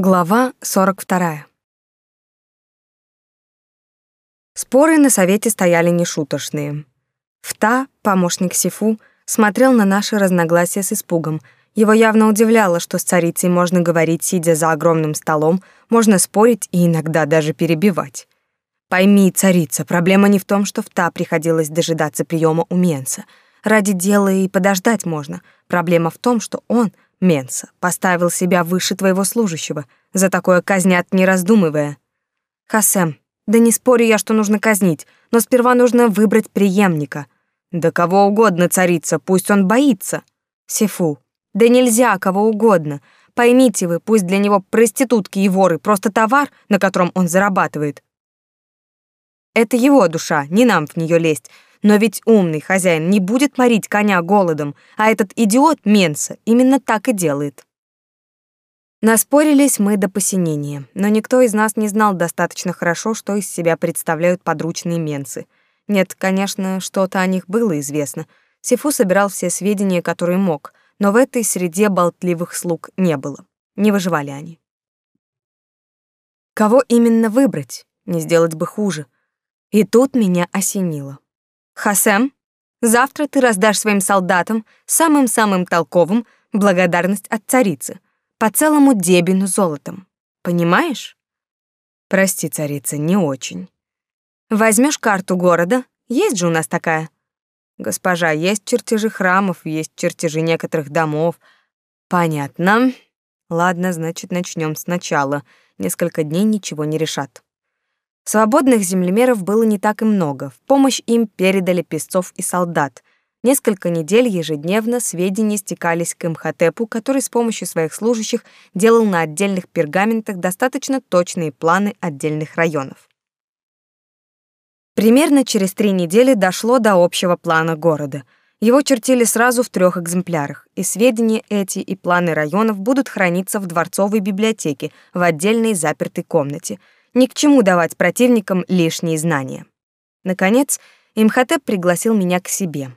Глава 42. Споры на совете стояли нешуточные. Вта, помощник Сифу, смотрел на наши разногласия с испугом. Его явно удивляло, что с царицей можно говорить, сидя за огромным столом, можно спорить и иногда даже перебивать. Пойми, царица, проблема не в том, что Вта приходилось дожидаться приема у Менса. Ради дела и подождать можно. Проблема в том, что он — Менса, поставил себя выше твоего служащего. За такое казнят, не раздумывая. Хасем, да не спорю я, что нужно казнить, но сперва нужно выбрать преемника. Да кого угодно, царица, пусть он боится. Сифу, да нельзя кого угодно. Поймите вы, пусть для него проститутки и воры просто товар, на котором он зарабатывает. Это его душа, не нам в нее лезть. Но ведь умный хозяин не будет морить коня голодом, а этот идиот Менса именно так и делает. Наспорились мы до посинения, но никто из нас не знал достаточно хорошо, что из себя представляют подручные Менсы. Нет, конечно, что-то о них было известно. Сифу собирал все сведения, которые мог, но в этой среде болтливых слуг не было. Не выживали они. Кого именно выбрать? Не сделать бы хуже. И тут меня осенило. Хасем, завтра ты раздашь своим солдатам, самым-самым толковым, благодарность от царицы, по целому дебину золотом. Понимаешь? Прости, царица, не очень. Возьмешь карту города, есть же у нас такая. Госпожа, есть чертежи храмов, есть чертежи некоторых домов. Понятно. Ладно, значит, начнем сначала. Несколько дней ничего не решат. Свободных землемеров было не так и много. В помощь им передали песцов и солдат. Несколько недель ежедневно сведения стекались к Имхотепу, который с помощью своих служащих делал на отдельных пергаментах достаточно точные планы отдельных районов. Примерно через три недели дошло до общего плана города. Его чертили сразу в трех экземплярах, и сведения эти и планы районов будут храниться в дворцовой библиотеке в отдельной запертой комнате — ни к чему давать противникам лишние знания. Наконец, Имхотеп пригласил меня к себе.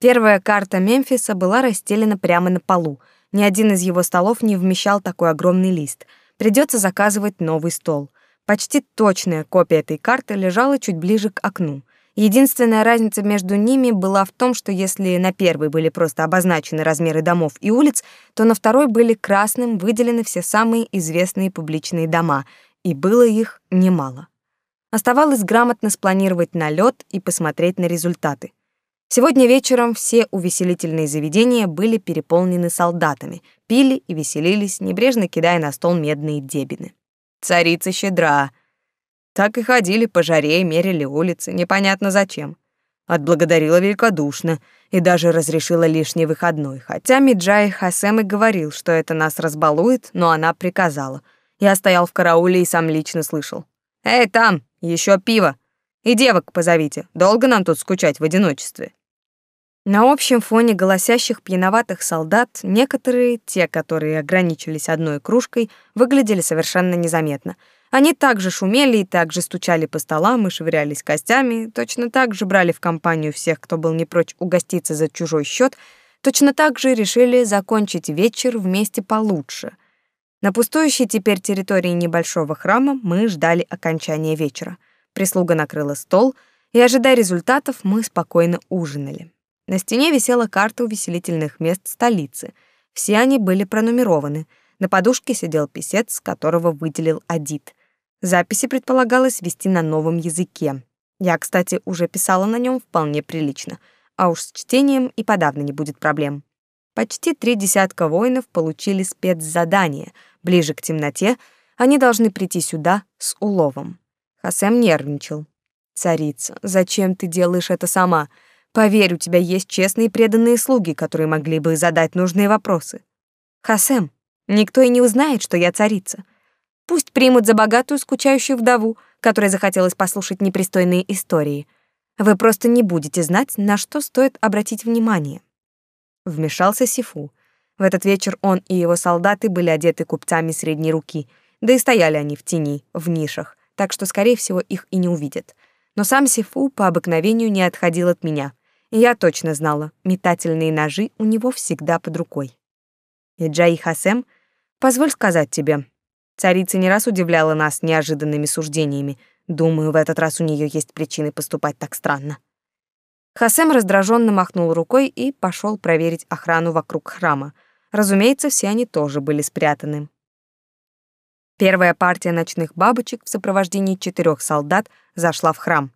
Первая карта Мемфиса была расстелена прямо на полу. Ни один из его столов не вмещал такой огромный лист. Придется заказывать новый стол. Почти точная копия этой карты лежала чуть ближе к окну. Единственная разница между ними была в том, что если на первой были просто обозначены размеры домов и улиц, то на второй были красным выделены все самые известные публичные дома — и было их немало. Оставалось грамотно спланировать налет и посмотреть на результаты. Сегодня вечером все увеселительные заведения были переполнены солдатами, пили и веселились, небрежно кидая на стол медные дебины. Царица щедра. Так и ходили по жаре и мерили улицы, непонятно зачем. Отблагодарила великодушно и даже разрешила лишний выходной, хотя Миджай Хасем и говорил, что это нас разбалует, но она приказала — я стоял в карауле и сам лично слышал. «Эй, там, еще пиво! И девок позовите, долго нам тут скучать в одиночестве». На общем фоне голосящих пьяноватых солдат некоторые, те, которые ограничились одной кружкой, выглядели совершенно незаметно. Они также шумели и также стучали по столам и швырялись костями, точно так же брали в компанию всех, кто был не прочь угоститься за чужой счет, точно так же решили закончить вечер вместе получше. На пустующей теперь территории небольшого храма мы ждали окончания вечера. Прислуга накрыла стол, и, ожидая результатов, мы спокойно ужинали. На стене висела карта увеселительных мест столицы. Все они были пронумерованы. На подушке сидел писец, которого выделил Адит. Записи предполагалось вести на новом языке. Я, кстати, уже писала на нем вполне прилично, а уж с чтением и подавно не будет проблем. Почти три десятка воинов получили спецзадание — Ближе к темноте они должны прийти сюда с уловом. Хасем нервничал. «Царица, зачем ты делаешь это сама? Поверь, у тебя есть честные преданные слуги, которые могли бы задать нужные вопросы. Хасем, никто и не узнает, что я царица. Пусть примут за богатую скучающую вдову, которой захотелось послушать непристойные истории. Вы просто не будете знать, на что стоит обратить внимание». Вмешался Сифу. В этот вечер он и его солдаты были одеты купцами средней руки, да и стояли они в тени, в нишах, так что, скорее всего, их и не увидят. Но сам Сифу по обыкновению не отходил от меня, я точно знала, метательные ножи у него всегда под рукой. И Джай Хасем, позволь сказать тебе, Царица не раз удивляла нас неожиданными суждениями. Думаю, в этот раз у нее есть причины поступать так странно. Хасем раздраженно махнул рукой и пошел проверить охрану вокруг храма. Разумеется, все они тоже были спрятаны. Первая партия ночных бабочек в сопровождении четырех солдат зашла в храм.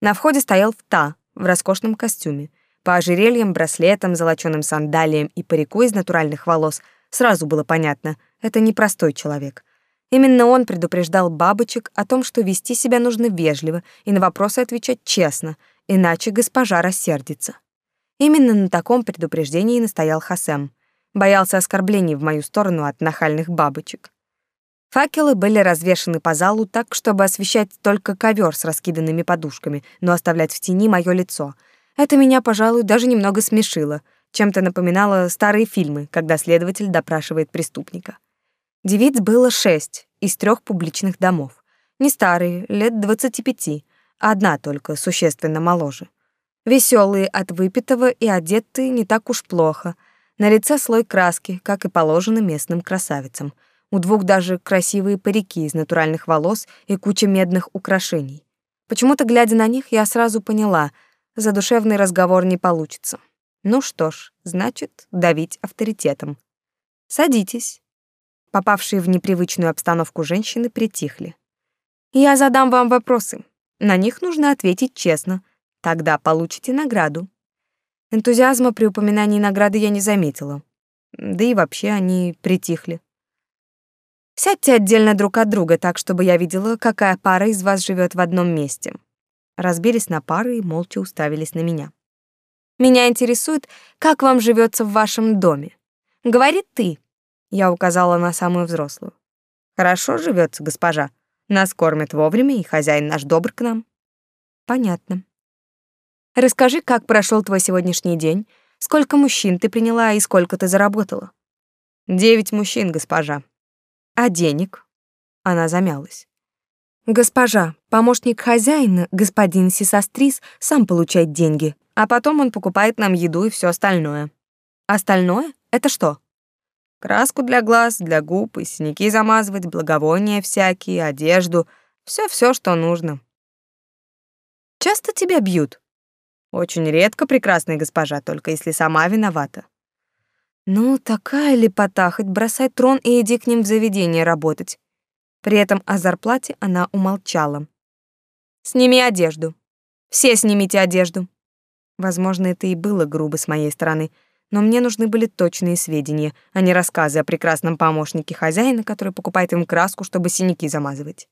На входе стоял Вта в роскошном костюме. По ожерельям, браслетам, золочёным сандалиям и парику из натуральных волос сразу было понятно — это непростой человек. Именно он предупреждал бабочек о том, что вести себя нужно вежливо и на вопросы отвечать честно, иначе госпожа рассердится. Именно на таком предупреждении настоял Хасем. Боялся оскорблений в мою сторону от нахальных бабочек. Факелы были развешаны по залу так, чтобы освещать только ковер с раскиданными подушками, но оставлять в тени мое лицо. Это меня, пожалуй, даже немного смешило, чем-то напоминало старые фильмы, когда следователь допрашивает преступника. Девиц было шесть из трех публичных домов. Не старые, лет двадцати пяти, одна только существенно моложе. Веселые от выпитого и одетые не так уж плохо. На лице слой краски, как и положено местным красавицам. У двух даже красивые парики из натуральных волос и куча медных украшений. Почему-то, глядя на них, я сразу поняла, задушевный разговор не получится. Ну что ж, значит, давить авторитетом. «Садитесь», Попавшие в непривычную обстановку женщины притихли. «Я задам вам вопросы. На них нужно ответить честно. Тогда получите награду». Энтузиазма при упоминании награды я не заметила. Да и вообще они притихли. Сядьте отдельно друг от друга, так, чтобы я видела, какая пара из вас живет в одном месте. Разбились на пары и молча уставились на меня. Меня интересует, как вам живется в вашем доме. Говорит ты, я указала на самую взрослую. Хорошо живется, госпожа. Нас кормят вовремя, и хозяин наш добр к нам. Понятно. Расскажи, как прошел твой сегодняшний день, сколько мужчин ты приняла и сколько ты заработала? Девять мужчин, госпожа. А денег? Она замялась. Госпожа, помощник хозяина, господин Сисастрис, сам получает деньги, а потом он покупает нам еду и все остальное. Остальное? Это что? Краску для глаз, для губ и синяки замазывать, благовония всякие, одежду. Все-все, что нужно. Часто тебя бьют? Очень редко, прекрасная госпожа, только если сама виновата. Ну, такая лепота, хоть бросай трон и иди к ним в заведение работать. При этом о зарплате она умолчала. Сними одежду. Все снимите одежду. Возможно, это и было грубо с моей стороны — но мне нужны были точные сведения, а не рассказы о прекрасном помощнике хозяина, который покупает им краску, чтобы синяки замазывать.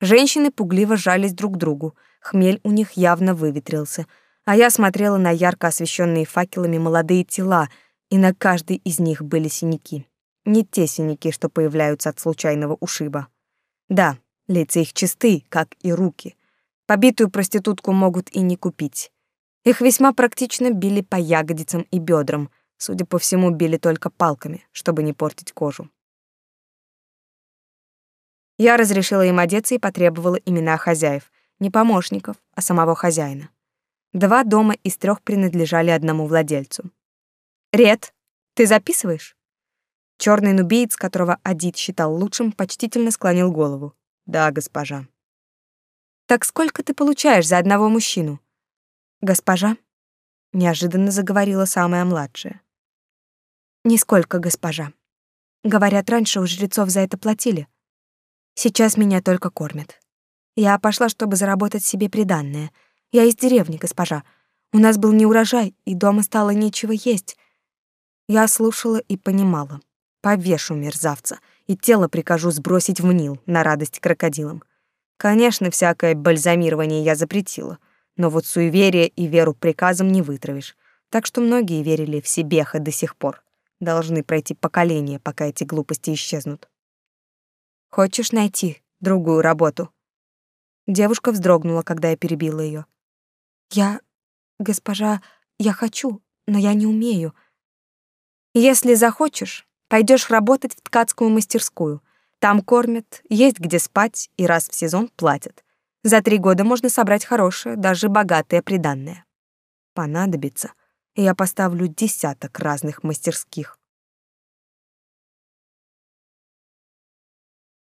Женщины пугливо жались друг к другу, хмель у них явно выветрился, а я смотрела на ярко освещенные факелами молодые тела, и на каждой из них были синяки. Не те синяки, что появляются от случайного ушиба. Да, лица их чисты, как и руки. Побитую проститутку могут и не купить. Их весьма практично били по ягодицам и бедрам, судя по всему, били только палками, чтобы не портить кожу. Я разрешила им одеться и потребовала имена хозяев, не помощников, а самого хозяина. Два дома из трех принадлежали одному владельцу. «Ред, ты записываешь?» Черный нубиец, которого Адит считал лучшим, почтительно склонил голову. «Да, госпожа». «Так сколько ты получаешь за одного мужчину?» «Госпожа?» — неожиданно заговорила самая младшая. «Нисколько, госпожа. Говорят, раньше у жрецов за это платили. Сейчас меня только кормят. Я пошла, чтобы заработать себе приданное. Я из деревни, госпожа. У нас был неурожай, и дома стало нечего есть. Я слушала и понимала. Повешу мерзавца, и тело прикажу сбросить в Нил на радость крокодилам. Конечно, всякое бальзамирование я запретила — но вот суеверие и веру приказам не вытравишь. Так что многие верили в Себеха до сих пор. Должны пройти поколения, пока эти глупости исчезнут. Хочешь найти другую работу? Девушка вздрогнула, когда я перебила ее. Я, госпожа, я хочу, но я не умею. Если захочешь, пойдешь работать в ткацкую мастерскую. Там кормят, есть где спать и раз в сезон платят. За три года можно собрать хорошее, даже богатое приданное. Понадобится, и я поставлю десяток разных мастерских.